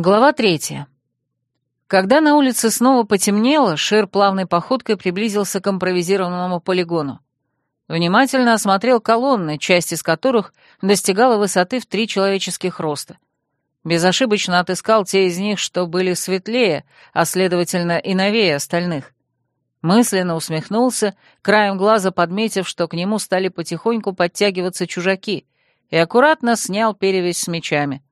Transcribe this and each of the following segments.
Глава третья. Когда на улице снова потемнело, Шер плавной походкой приблизился к импровизированному полигону. Внимательно осмотрел колонны, часть из которых достигала высоты в три человеческих роста. Безошибочно отыскал те из них, что были светлее, а следовательно и новее остальных. Мысленно усмехнулся, краем глаза подметив, что к нему стали потихоньку подтягиваться чужаки, и аккуратно снял перевязь с мечами —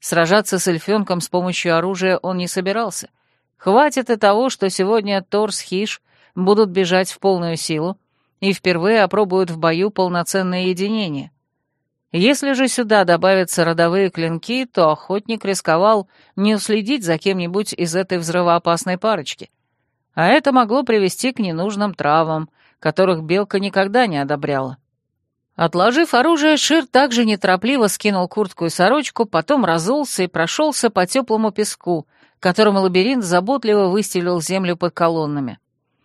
Сражаться с эльфенком с помощью оружия он не собирался. Хватит и того, что сегодня Тор с Хиш будут бежать в полную силу и впервые опробуют в бою полноценное единение. Если же сюда добавятся родовые клинки, то охотник рисковал не уследить за кем-нибудь из этой взрывоопасной парочки. А это могло привести к ненужным травам, которых Белка никогда не одобряла. Отложив оружие, Шир также неторопливо скинул куртку и сорочку, потом разулся и прошелся по теплому песку, которым лабиринт заботливо выстелил землю под колоннами.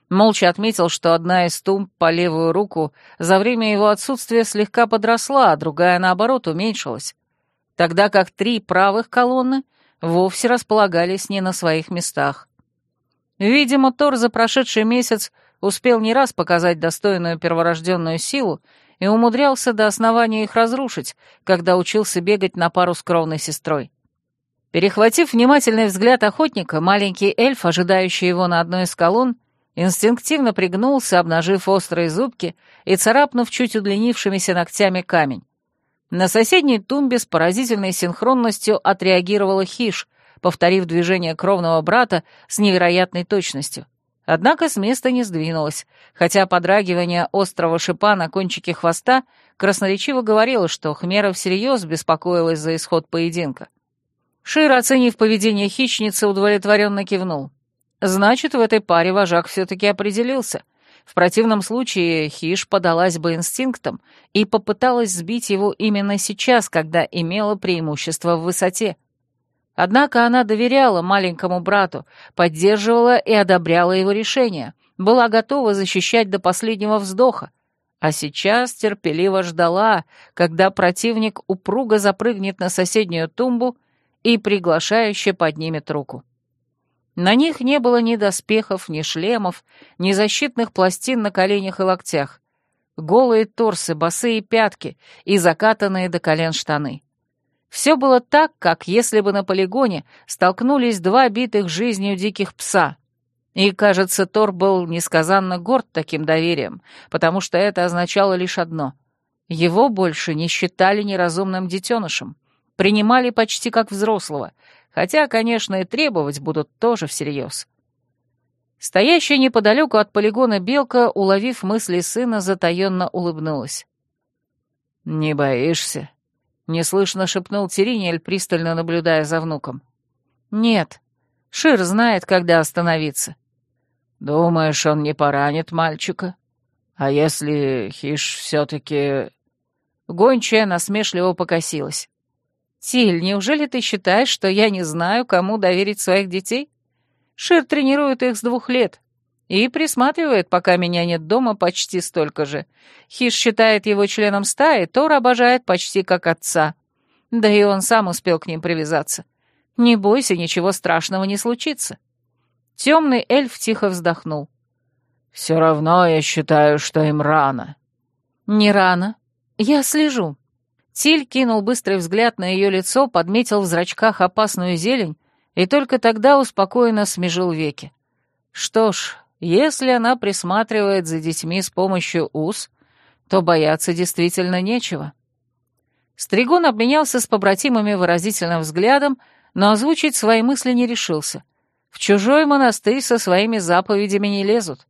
Молча отметил, что одна из тумб по левую руку за время его отсутствия слегка подросла, а другая, наоборот, уменьшилась, тогда как три правых колонны вовсе располагались не на своих местах. Видимо, Тор за прошедший месяц успел не раз показать достойную перворожденную силу и умудрялся до основания их разрушить, когда учился бегать на пару с кровной сестрой. Перехватив внимательный взгляд охотника, маленький эльф, ожидающий его на одной из колонн, инстинктивно пригнулся, обнажив острые зубки и царапнув чуть удлинившимися ногтями камень. На соседней тумбе с поразительной синхронностью отреагировала хиш, повторив движение кровного брата с невероятной точностью. Однако с места не сдвинулась, хотя подрагивание острого шипа на кончике хвоста красноречиво говорило, что Хмера всерьез беспокоилась за исход поединка. Шир, оценив поведение хищницы, удовлетворенно кивнул. Значит, в этой паре вожак все-таки определился. В противном случае хищ подалась бы инстинктом и попыталась сбить его именно сейчас, когда имела преимущество в высоте. Однако она доверяла маленькому брату, поддерживала и одобряла его решение, была готова защищать до последнего вздоха, а сейчас терпеливо ждала, когда противник упруго запрыгнет на соседнюю тумбу и приглашающе поднимет руку. На них не было ни доспехов, ни шлемов, ни защитных пластин на коленях и локтях. Голые торсы, босые пятки и закатанные до колен штаны. Все было так, как если бы на полигоне столкнулись два битых жизнью диких пса. И, кажется, Тор был несказанно горд таким доверием, потому что это означало лишь одно. Его больше не считали неразумным детенышем, принимали почти как взрослого, хотя, конечно, и требовать будут тоже всерьез. Стоящая неподалеку от полигона белка, уловив мысли сына, затаенно улыбнулась. «Не боишься?» Неслышно шепнул Теринель, пристально наблюдая за внуком. «Нет. Шир знает, когда остановиться». «Думаешь, он не поранит мальчика? А если Хиш все-таки...» Гончая насмешливо покосилась. «Тиль, неужели ты считаешь, что я не знаю, кому доверить своих детей? Шир тренирует их с двух лет. И присматривает, пока меня нет дома, почти столько же. Хиш считает его членом стаи, Тор обожает почти как отца. Да и он сам успел к ним привязаться. Не бойся, ничего страшного не случится. Темный эльф тихо вздохнул. «Все равно я считаю, что им рано». «Не рано. Я слежу». Тиль кинул быстрый взгляд на ее лицо, подметил в зрачках опасную зелень и только тогда успокоенно смежил веки. Что ж, если она присматривает за детьми с помощью уз, то бояться действительно нечего. Стригон обменялся с побратимами выразительным взглядом, но озвучить свои мысли не решился. В чужой монастырь со своими заповедями не лезут.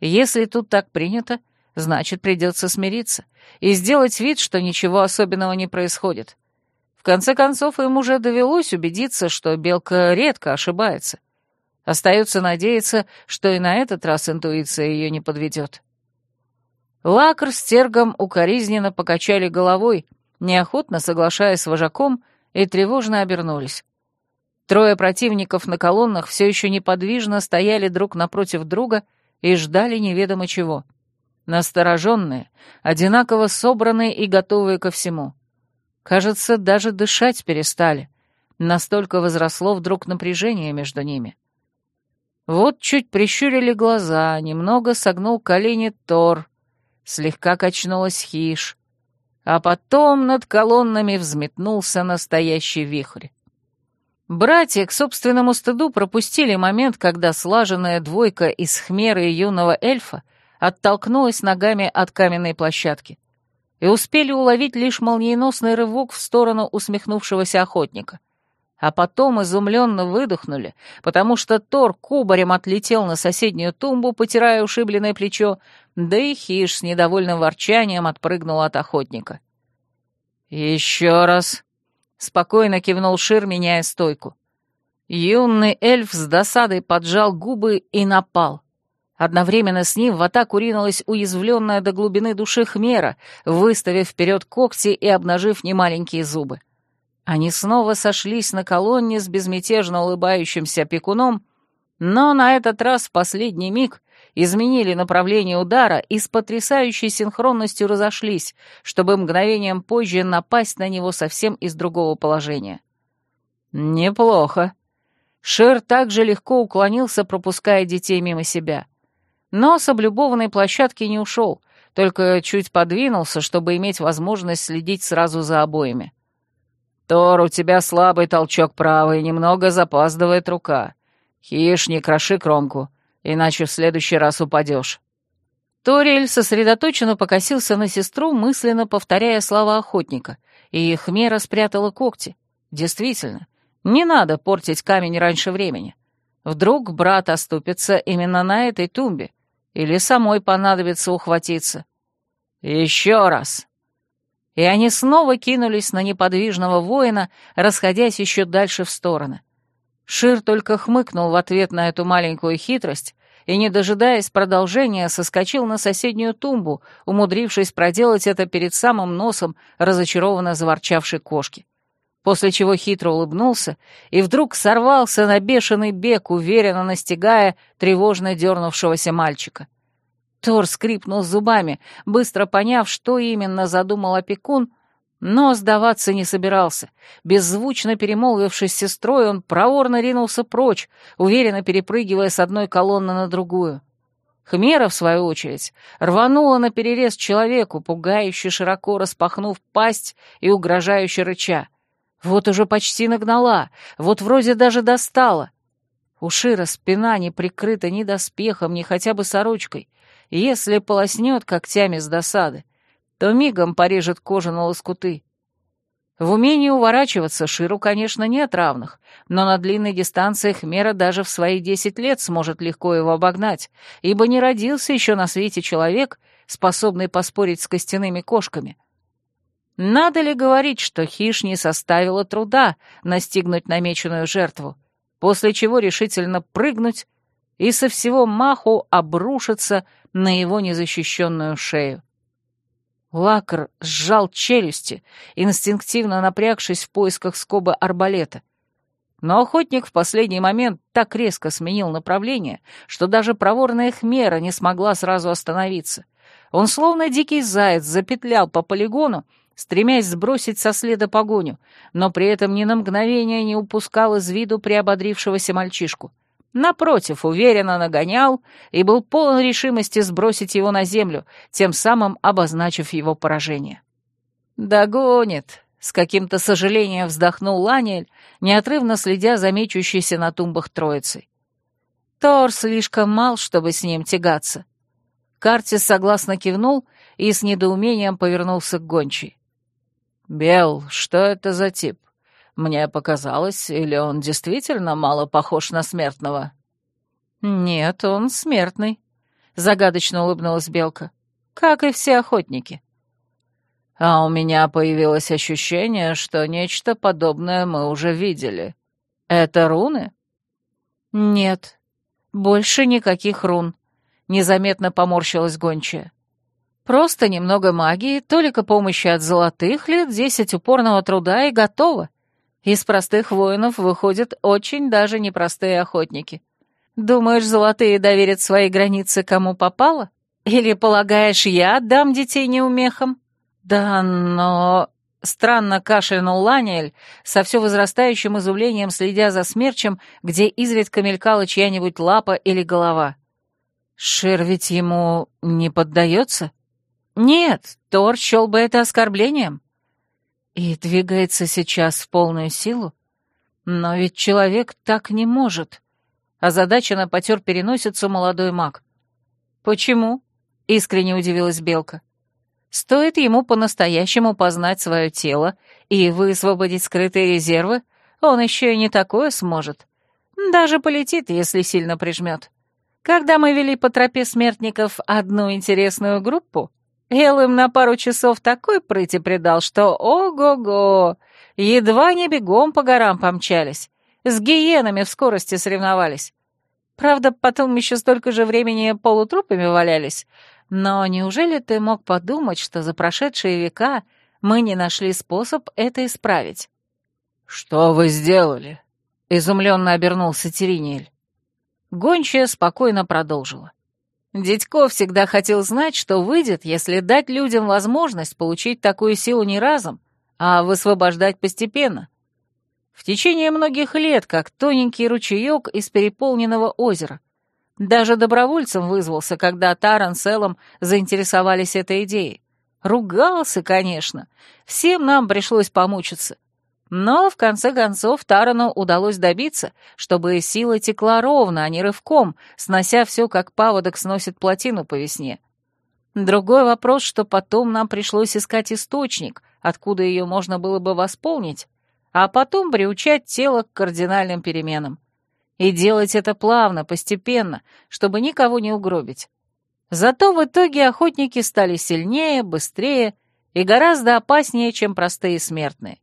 Если тут так принято, значит, придется смириться и сделать вид, что ничего особенного не происходит. В конце концов, им уже довелось убедиться, что белка редко ошибается — Остается надеяться, что и на этот раз интуиция ее не подведет. Лакр с Тергом укоризненно покачали головой, неохотно соглашаясь с вожаком, и тревожно обернулись. Трое противников на колоннах все еще неподвижно стояли друг напротив друга и ждали неведомо чего. Настороженные, одинаково собранные и готовые ко всему. Кажется, даже дышать перестали — Настолько возросло вдруг напряжение между ними. Вот чуть прищурили глаза, немного согнул колени Тор, слегка качнулась хиш, а потом над колоннами взметнулся настоящий вихрь. Братья к собственному стыду пропустили момент, когда слаженная двойка из хмера и юного эльфа оттолкнулась ногами от каменной площадки и успели уловить лишь молниеносный рывок в сторону усмехнувшегося охотника. А потом изумленно выдохнули, потому что Тор кубарем отлетел на соседнюю тумбу, потирая ушибленное плечо, да и Хиш с недовольным ворчанием отпрыгнул от охотника. «Еще раз!» Спокойно кивнул Шир, меняя стойку. Юный эльф с досадой поджал губы и напал. Одновременно с ним в атаку ринулась уязвленная до глубины души хмера, выставив вперед когти и обнажив немаленькие зубы. Они снова сошлись на колонне с безмятежно улыбающимся опекуном, но на этот раз в последний миг изменили направление удара и с потрясающей синхронностью разошлись, чтобы мгновением позже напасть на него совсем из другого положения. «Неплохо». Шер также легко уклонился, пропуская детей мимо себя. Но с облюбованной площадки не ушел, только чуть подвинулся, чтобы иметь возможность следить сразу за обоими. «Тор, у тебя слабый толчок правый, немного запаздывает рука. Хиш, не кроши кромку иначе в следующий раз упадешь». Ториэль сосредоточенно покосился на сестру, мысленно повторяя слова охотника, и Хмера спрятала когти. Действительно, не надо портить камень раньше времени. Вдруг брат оступится именно на этой тумбе, или самой понадобится ухватиться. «Еще раз!» И они снова кинулись на неподвижного воина, расходясь еще дальше в стороны. Шир только хмыкнул в ответ на эту маленькую хитрость и, не дожидаясь продолжения, соскочил на соседнюю тумбу, умудрившись проделать это перед самым носом разочарованно заворчавшей кошки. После чего хитро улыбнулся и вдруг сорвался на бешеный бег, уверенно настигая тревожно дернувшегося мальчика. Тор скрипнул зубами, быстро поняв, что именно задумал опекун, но сдаваться не собирался. Беззвучно перемолвившись с сестрой, он проворно ринулся прочь, уверенно перепрыгивая с одной колонны на другую. Хмера, в свою очередь, рванула на перерез человеку, пугающе широко распахнув пасть и угрожающе рыча. Вот уже почти нагнала, вот вроде даже достала. У Шира спина не прикрыта ни доспехом, ни хотя бы сорочкой. Если полоснет когтями с досады, то мигом порежет кожу на лоскуты. В умении уворачиваться Ширу, конечно, нет равных, но на длинной дистанции Хмера даже в свои десять лет сможет легко его обогнать, ибо не родился еще на свете человек, способный поспорить с костяными кошками. Надо ли говорить, что хищ не составило труда настигнуть намеченную жертву, после чего решительно прыгнуть и со всего маху обрушиться на его незащищенную шею? Лакр сжал челюсти, инстинктивно напрягшись в поисках скобы арбалета. Но охотник в последний момент так резко сменил направление, что даже проворная хмера не смогла сразу остановиться. Он словно дикий заяц запетлял по полигону, стремясь сбросить со следа погоню, но при этом ни на мгновение не упускал из виду приободрившегося мальчишку. Напротив, уверенно нагонял и был полон решимости сбросить его на землю, тем самым обозначив его поражение. «Догонит!» — с каким-то сожалением вздохнул Ланиэль, неотрывно следя за мечущейся на тумбах троицей. Тор слишком мал, чтобы с ним тягаться. Картис согласно кивнул и с недоумением повернулся к гончей. «Бел, что это за тип?» Мне показалось, или он действительно мало похож на смертного?» «Нет, он смертный», — загадочно улыбнулась Белка. «Как и все охотники». «А у меня появилось ощущение, что нечто подобное мы уже видели. Это руны?» «Нет, больше никаких рун», — незаметно поморщилась гончая. «Просто немного магии, только помощи от золотых, лет десять упорного труда и готово. Из простых воинов выходят очень даже непростые охотники. Думаешь, золотые доверят свои границы кому попало? Или полагаешь, я отдам детей неумехам? Да, но... Странно кашлянул Ланиэль, со все возрастающим изумлением следя за смерчем, где изредка мелькала чья-нибудь лапа или голова. Шер ведь ему не поддается? Нет, Тор счел бы это оскорблением. И двигается сейчас в полную силу? Но ведь человек так не может. Озадаченно потер переносицу молодой маг. Почему? Искренне удивилась Белка. Стоит ему по-настоящему познать свое тело и высвободить скрытые резервы, он еще и не такое сможет. Даже полетит, если сильно прижмет. Когда мы вели по тропе смертников одну интересную группу, Эл им на пару часов такой прыти придал, что ого-го, едва не бегом по горам помчались, с гиенами в скорости соревновались. Правда, потом еще столько же времени полутрупами валялись, но неужели ты мог подумать, что за прошедшие века мы не нашли способ это исправить? «Что вы сделали?» — изумленно обернулся Теринель. Гончая спокойно продолжила. Дядько всегда хотел знать, что выйдет, если дать людям возможность получить такую силу не разом, а высвобождать постепенно. В течение многих лет, как тоненький ручеек из переполненного озера — даже добровольцем вызвался, когда Таран с Эллом заинтересовались этой идеей. Ругался, конечно. Всем нам пришлось помучиться. Но, в конце концов, Тарану удалось добиться, чтобы сила текла ровно, а не рывком, снося все, как паводок сносит плотину по весне. Другой вопрос, что потом нам пришлось искать источник, откуда ее можно было бы восполнить, а потом приучать тело к кардинальным переменам. И делать это плавно, постепенно, чтобы никого не угробить. Зато в итоге охотники стали сильнее, быстрее и гораздо опаснее, чем простые смертные.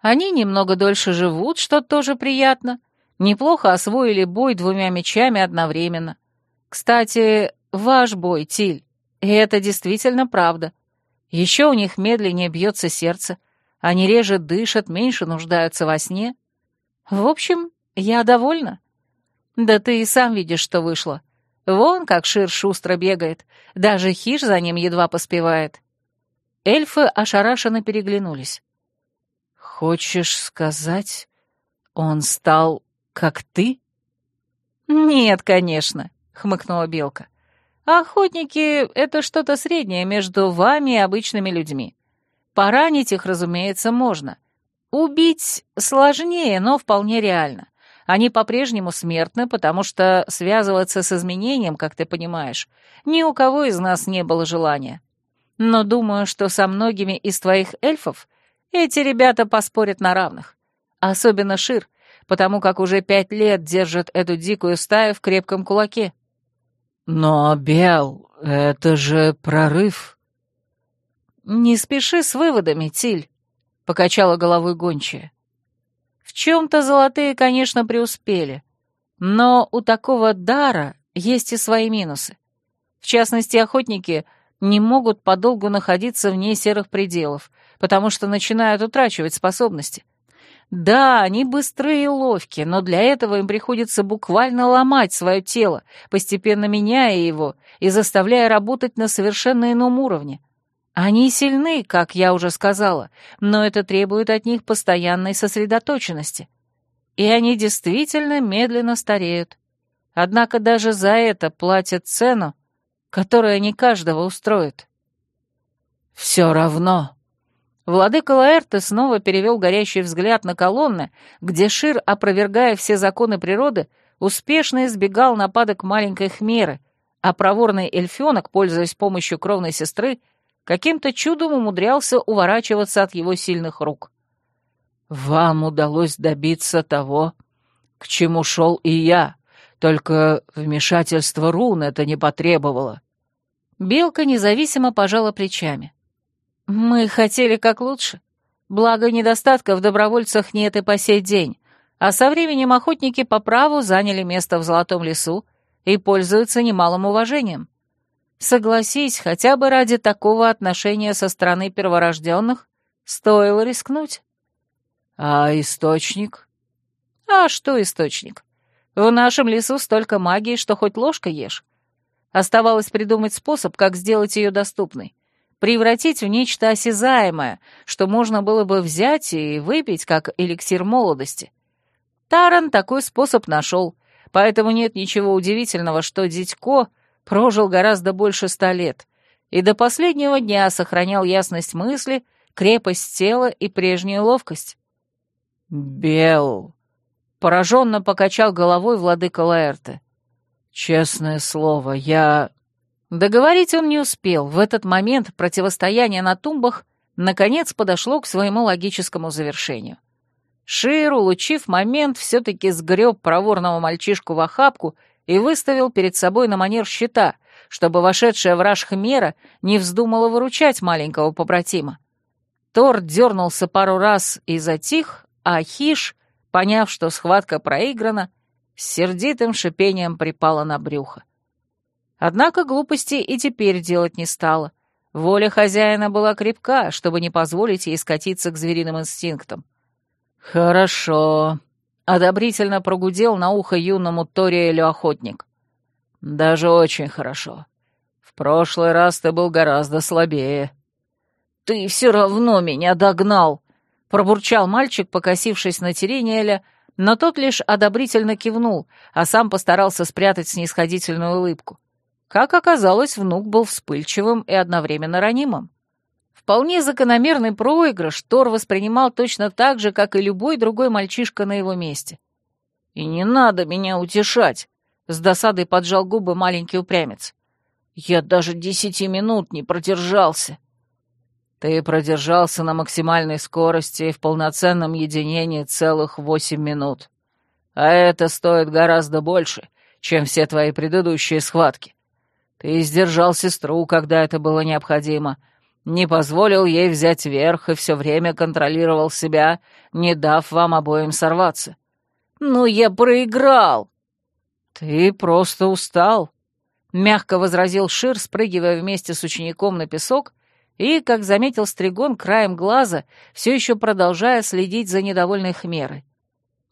Они немного дольше живут, что тоже приятно. Неплохо освоили бой двумя мечами одновременно. Кстати, ваш бой, Тиль, и это действительно правда. Еще у них медленнее бьется сердце, они реже дышат, меньше нуждаются во сне. В общем, я довольна. Да ты и сам видишь, что вышло. Вон как Шир шустро бегает, даже хиш за ним едва поспевает. Эльфы ошарашенно переглянулись. «Хочешь сказать, он стал как ты?» «Нет, конечно», — хмыкнула Белка. «Охотники — это что-то среднее между вами и обычными людьми. Поранить их, разумеется, можно. Убить сложнее, но вполне реально. Они по-прежнему смертны, потому что связываться с изменением, как ты понимаешь, ни у кого из нас не было желания. Но думаю, что со многими из твоих эльфов эти ребята поспорят на равных. Особенно Шир, потому как уже пять лет держит эту дикую стаю в крепком кулаке. Но, Бел, это же прорыв. Не спеши с выводами, Тиль, — покачала головой гончая. В чем-то золотые, конечно, преуспели, но у такого дара есть и свои минусы. В частности, охотники не могут подолгу находиться вне серых пределов, потому что начинают утрачивать способности. Да, они быстрые и ловкие, но для этого им приходится буквально ломать свое тело, постепенно меняя его и заставляя работать на совершенно ином уровне. Они сильны, как я уже сказала, но это требует от них постоянной сосредоточенности. И они действительно медленно стареют. Однако даже за это платят цену, которая не каждого устроит. «Все равно». Владыка Лаэрте снова перевел горящий взгляд на колонны, где Шир, опровергая все законы природы, успешно избегал нападок маленькой хмеры, а проворный эльфенок, пользуясь помощью кровной сестры, каким-то чудом умудрялся уворачиваться от его сильных рук. «Вам удалось добиться того, к чему шел и я, только вмешательство рун это не потребовало». Белка независимо пожала плечами. «Мы хотели как лучше. Благо, недостатка в добровольцах нет и по сей день, а со временем охотники по праву заняли место в Золотом лесу и пользуются немалым уважением. Согласись, хотя бы ради такого отношения со стороны перворожденных стоило рискнуть. А источник? А что источник? В нашем лесу столько магии, что хоть ложка ешь. Оставалось придумать способ, как сделать ее доступной. превратить в нечто осязаемое, что можно было бы взять и выпить, как эликсир молодости. Таран такой способ нашел, поэтому нет ничего удивительного, что Дитько прожил гораздо больше ста лет и до последнего дня сохранял ясность мысли, крепость тела и прежнюю ловкость. «Бел!» — пораженно покачал головой владыка Лаэрте. «Честное слово, я...» Договорить он не успел. В этот момент противостояние на тумбах наконец подошло к своему логическому завершению. Шир, улучив момент, все-таки сгреб проворного мальчишку в охапку и выставил перед собой на манер щита, чтобы вошедшая в раж хмера не вздумала выручать маленького побратима. Тор дернулся пару раз и затих, а Хиш, поняв, что схватка проиграна, с сердитым шипением припала на брюхо. Однако глупости и теперь делать не стала. Воля хозяина была крепка, чтобы не позволить ей скатиться к звериным инстинктам. «Хорошо», — одобрительно прогудел на ухо юному Ториэлю охотник. «Даже очень хорошо. В прошлый раз ты был гораздо слабее». «Ты все равно меня догнал», — пробурчал мальчик, покосившись на Терениэля, но тот лишь одобрительно кивнул, а сам постарался спрятать снисходительную улыбку. Как оказалось, внук был вспыльчивым и одновременно ранимым. Вполне закономерный проигрыш Тор воспринимал точно так же, как и любой другой мальчишка на его месте. «И не надо меня утешать!» — с досадой поджал губы маленький упрямец. «Я даже десяти минут не продержался!» «Ты продержался на максимальной скорости в полноценном единении целых восемь минут. А это стоит гораздо больше, чем все твои предыдущие схватки. Ты сдержал сестру, когда это было необходимо, не позволил ей взять верх и все время контролировал себя, не дав вам обоим сорваться. «Ну, я проиграл!» «Ты просто устал», — мягко возразил Шир, спрыгивая вместе с учеником на песок, и, как заметил Стригон, краем глаза, все еще продолжая следить за недовольной хмерой.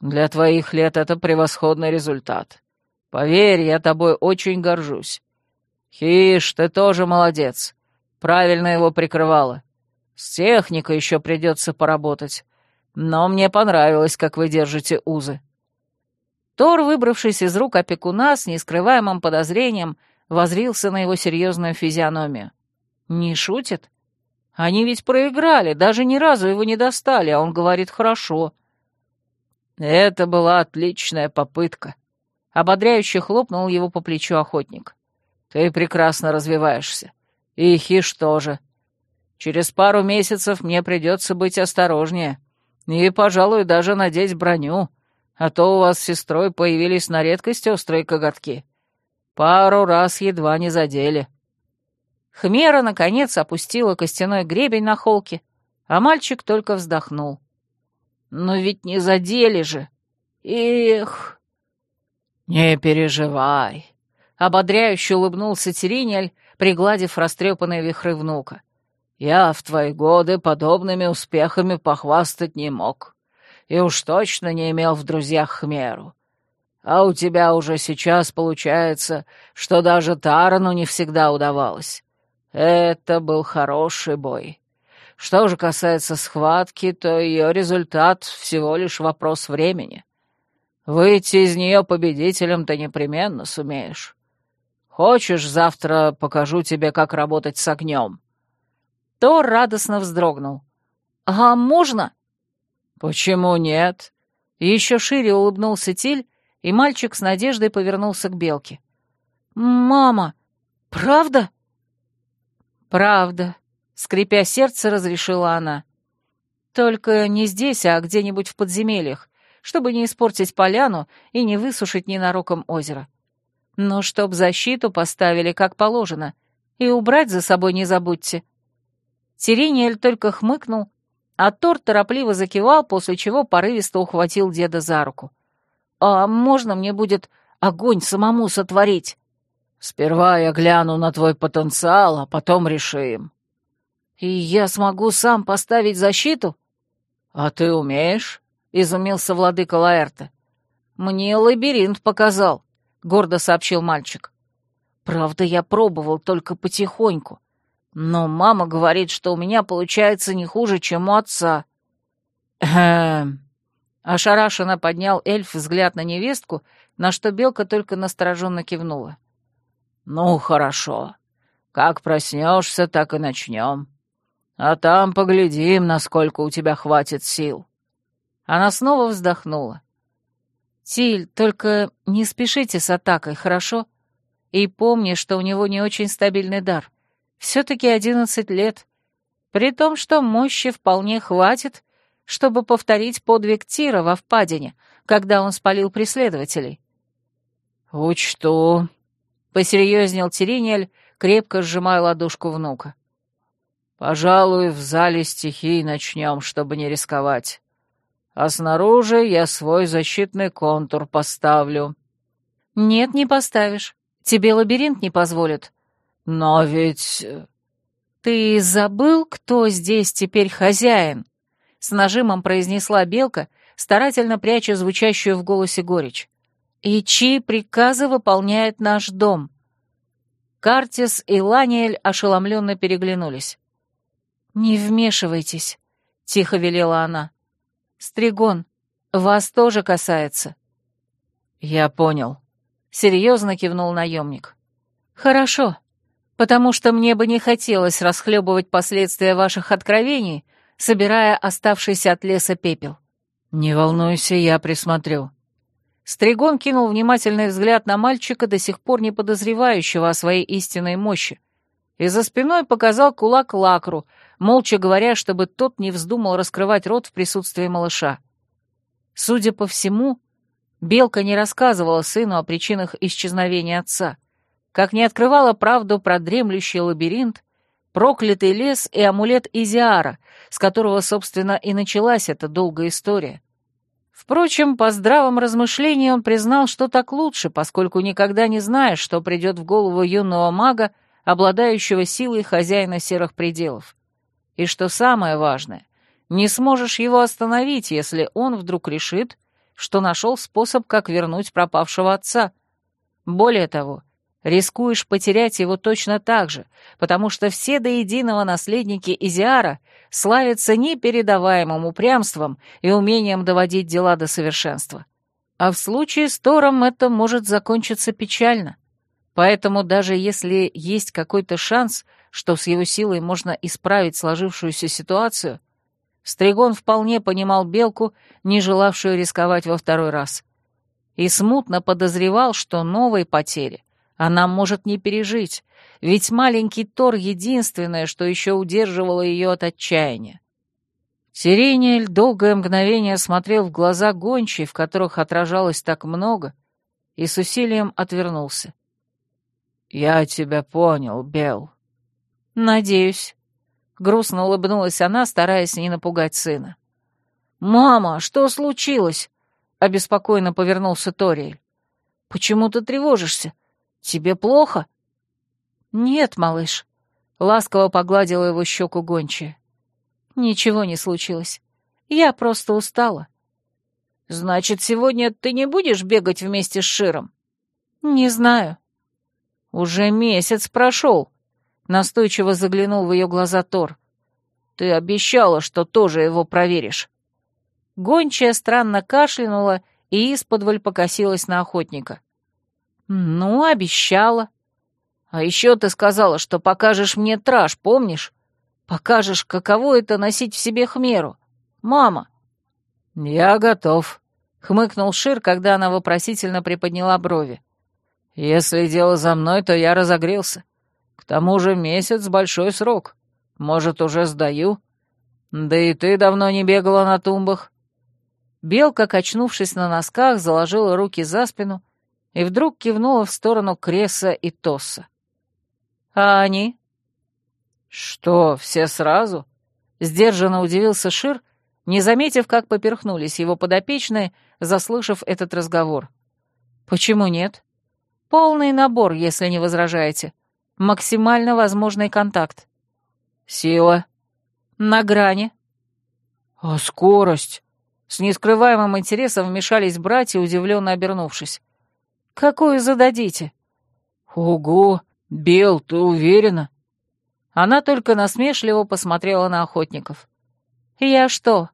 «Для твоих лет это превосходный результат. Поверь, я тобой очень горжусь. «Хиш, ты тоже молодец. Правильно его прикрывала. С техникой еще придется поработать. Но мне понравилось, как вы держите узы». Тор, выбравшись из рук опекуна с нескрываемым подозрением, возрился на его серьезную физиономию. «Не шутит? Они ведь проиграли, даже ни разу его не достали, а он говорит «хорошо». «Это была отличная попытка», — ободряюще хлопнул его по плечу охотник. Ты прекрасно развиваешься. И Хиш тоже. Через пару месяцев мне придется быть осторожнее. И, пожалуй, даже надеть броню. А то у вас с сестрой появились на редкость острые коготки. Пару раз едва не задели. Хмера, наконец, опустила костяной гребень на холке, а мальчик только вздохнул. «Но ведь не задели же! Эх!» «Не переживай!» Ободряюще улыбнулся Теринель, пригладив растрепанные вихры внука. «Я в твои годы подобными успехами похвастать не мог, и уж точно не имел в друзьях Хмеру. А у тебя уже сейчас получается, что даже Тарану не всегда удавалось. Это был хороший бой. Что же касается схватки, то ее результат всего лишь вопрос времени. Выйти из нее победителем ты непременно сумеешь. Хочешь, завтра покажу тебе, как работать с огнем?» Тор радостно вздрогнул. «А можно?» «Почему нет?» Еще шире улыбнулся Тиль, и мальчик с надеждой повернулся к Белке. «Мама, правда?» «Правда», — скрипя сердце, разрешила она. «Только не здесь, а где-нибудь в подземельях, чтобы не испортить поляну и не высушить ненароком озеро. Но чтоб защиту поставили как положено, и убрать за собой не забудьте. Сирениэль только хмыкнул, а Тор торопливо закивал, после чего порывисто ухватил деда за руку. «А можно мне будет огонь самому сотворить?» «Сперва я гляну на твой потенциал, а потом решим». «И я смогу сам поставить защиту?» «А ты умеешь?» — изумился владыка Лаэрта. «Мне лабиринт показал. — гордо сообщил мальчик. «Правда, я пробовал только потихоньку. Но мама говорит, что у меня получается не хуже, чем у отца». «Эм...» Ошарашенно поднял эльф взгляд на невестку, на что белка только настороженно кивнула. «Ну, хорошо. Как проснешься, так и начнем. А там поглядим, насколько у тебя хватит сил». Она снова вздохнула. «Тиль, только не спешите с атакой, хорошо? И помни, что у него не очень стабильный дар. Все-таки одиннадцать лет. При том, что мощи вполне хватит, чтобы повторить подвиг Тира во впадине, когда он спалил преследователей». «Учту», — посерьезнел Тиринель, крепко сжимая ладошку внука. «Пожалуй, в зале стихий начнем, чтобы не рисковать а снаружи я свой защитный контур поставлю». «Нет, не поставишь. Тебе лабиринт не позволит». «Но ведь...» «Ты забыл, кто здесь теперь хозяин?» С нажимом произнесла Белка, старательно пряча звучащую в голосе горечь. «И чьи приказы выполняет наш дом?» Картис и Ланиэль ошеломленно переглянулись. «Не вмешивайтесь», — тихо велела она. «Стригон, вас тоже касается». «Я понял», — серьезно кивнул наемник. «Хорошо, потому что мне бы не хотелось расхлебывать последствия ваших откровений, собирая оставшийся от леса пепел». «Не волнуйся, я присмотрю». Стригон кинул внимательный взгляд на мальчика, до сих пор не подозревающего о своей истинной мощи, и за спиной показал кулак Лакру, молча говоря, чтобы тот не вздумал раскрывать рот в присутствии малыша. Судя по всему, Белка не рассказывала сыну о причинах исчезновения отца, как не открывала правду про дремлющий лабиринт, проклятый лес и амулет Изиара, с которого, собственно, и началась эта долгая история. Впрочем, по здравом размышлении он признал, что так лучше, поскольку никогда не знаешь, что придет в голову юного мага, обладающего силой хозяина серых пределов. И что самое важное, не сможешь его остановить, если он вдруг решит, что нашел способ, как вернуть пропавшего отца. Более того, рискуешь потерять его точно так же, потому что все до единого наследники Изиара славятся непередаваемым упрямством и умением доводить дела до совершенства. А в случае с Тором это может закончиться печально. Поэтому даже если есть какой-то шанс — что с его силой можно исправить сложившуюся ситуацию, Стригон вполне понимал Белку, не желавшую рисковать во второй раз. И смутно подозревал, что новой потери она может не пережить, ведь маленький Тор — единственное, что еще удерживало ее от отчаяния. Сирениэль долгое мгновение смотрел в глаза гончей, в которых отражалось так много, и с усилием отвернулся. «Я тебя понял, Бел», «Надеюсь». Грустно улыбнулась она, стараясь не напугать сына. «Мама, что случилось?» — обеспокоенно повернулся Ториэль. «Почему ты тревожишься? Тебе плохо?» «Нет, малыш», — ласково погладила его щеку гончая. «Ничего не случилось. Я просто устала». «Значит, сегодня ты не будешь бегать вместе с Широм?» «Не знаю». «Уже месяц прошел», Настойчиво заглянул в ее глаза Тор. «Ты обещала, что тоже его проверишь». Гончая странно кашлянула и исподволь покосилась на охотника. «Ну, обещала». «А еще ты сказала, что покажешь мне траж, помнишь? Покажешь, каково это носить в себе хмеру. Мама!» «Я готов», — хмыкнул Шир, когда она вопросительно приподняла брови. «Если дело за мной, то я разогрелся. К тому же месяц — большой срок. Может, уже сдаю? Да и ты давно не бегала на тумбах». Белка, качнувшись на носках, заложила руки за спину и вдруг кивнула в сторону Креса и Тосса. «А они?» «Что, все сразу?» — сдержанно удивился Шир, не заметив, как поперхнулись его подопечные, заслышав этот разговор. «Почему нет?» «Полный набор, если не возражаете. Максимально возможный контакт. Сила. На грани. А скорость? С нескрываемым интересом вмешались братья, удивленно обернувшись. «Какую зададите?» «Ого! Бел, ты уверена?» Она только насмешливо посмотрела на охотников. «Я что,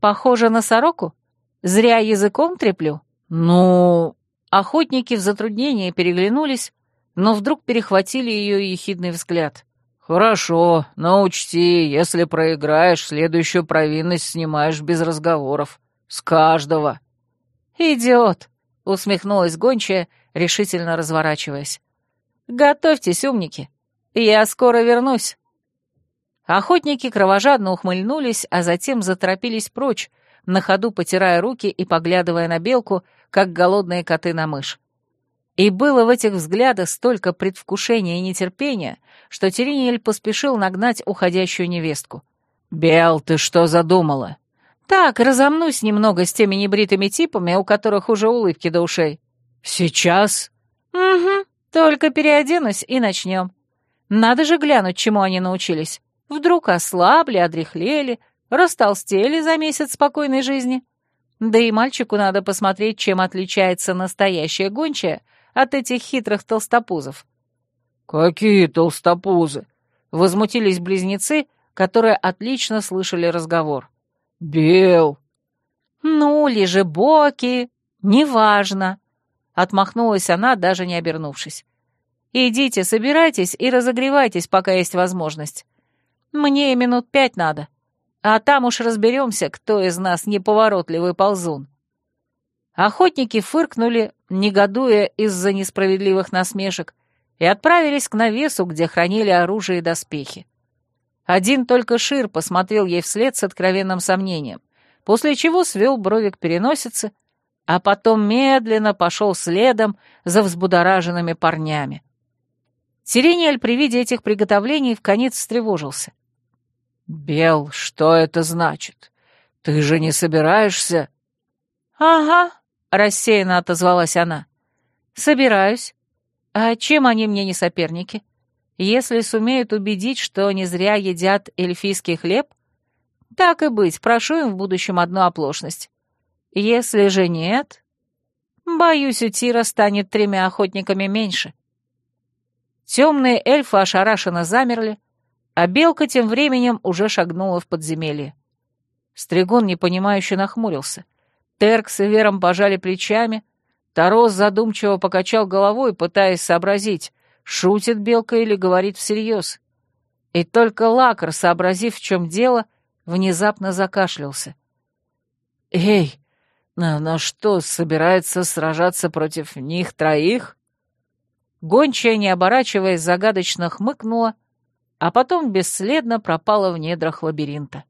похожа на сороку? Зря языком треплю?» «Ну...» Охотники в затруднении переглянулись, но вдруг перехватили ее ехидный взгляд. «Хорошо, но учти, если проиграешь, следующую провинность снимаешь без разговоров. С каждого». «Идиот!» — усмехнулась гончая, решительно разворачиваясь. «Готовьтесь, умники. Я скоро вернусь». Охотники кровожадно ухмыльнулись, а затем заторопились прочь, на ходу потирая руки и поглядывая на белку, как голодные коты на мышь. И было в этих взглядах столько предвкушения и нетерпения, что Терениэль поспешил нагнать уходящую невестку. «Бел, ты что задумала?» «Так, разомнусь немного с теми небритыми типами, у которых уже улыбки до ушей». «Сейчас?» «Угу, только переоденусь и начнем. Надо же глянуть, чему они научились. Вдруг ослабли, одряхлели, растолстели за месяц спокойной жизни. Да и мальчику надо посмотреть, чем отличается настоящая гончая от этих хитрых толстопузов. «Какие толстопузы?» — возмутились близнецы, которые отлично слышали разговор. «Бел!» «Ну, лежи боки, неважно», — отмахнулась она, даже не обернувшись. «Идите, собирайтесь и разогревайтесь, пока есть возможность. Мне минут пять надо, а там уж разберемся, кто из нас неповоротливый ползун». Охотники фыркнули, негодуя из-за несправедливых насмешек, и отправились к навесу, где хранили оружие и доспехи. Один только Шир посмотрел ей вслед с откровенным сомнением, после чего свел бровик переносицы, а потом медленно пошел следом за взбудораженными парнями. Сирениэль при виде этих приготовлений вконец встревожился. «Бел, что это значит? Ты же не собираешься...» «Ага», рассеянно отозвалась она. «Собираюсь. А чем они мне не соперники? Если сумеют убедить, что не зря едят эльфийский хлеб, так и быть, прошу им в будущем одну оплошность. Если же нет, боюсь, у Тира станет тремя охотниками меньше». Темные эльфы ошарашенно замерли, а белка тем временем уже шагнула в подземелье. Стригон непонимающе нахмурился. Терк с Ивером пожали плечами, Тарос задумчиво покачал головой, пытаясь сообразить, шутит Белка или говорит всерьез. И только Лакар, сообразив, в чем дело, внезапно закашлялся. «Эй, на, что, собирается сражаться против них троих?» Гончая, не оборачиваясь, загадочно хмыкнула, а потом бесследно пропала в недрах лабиринта.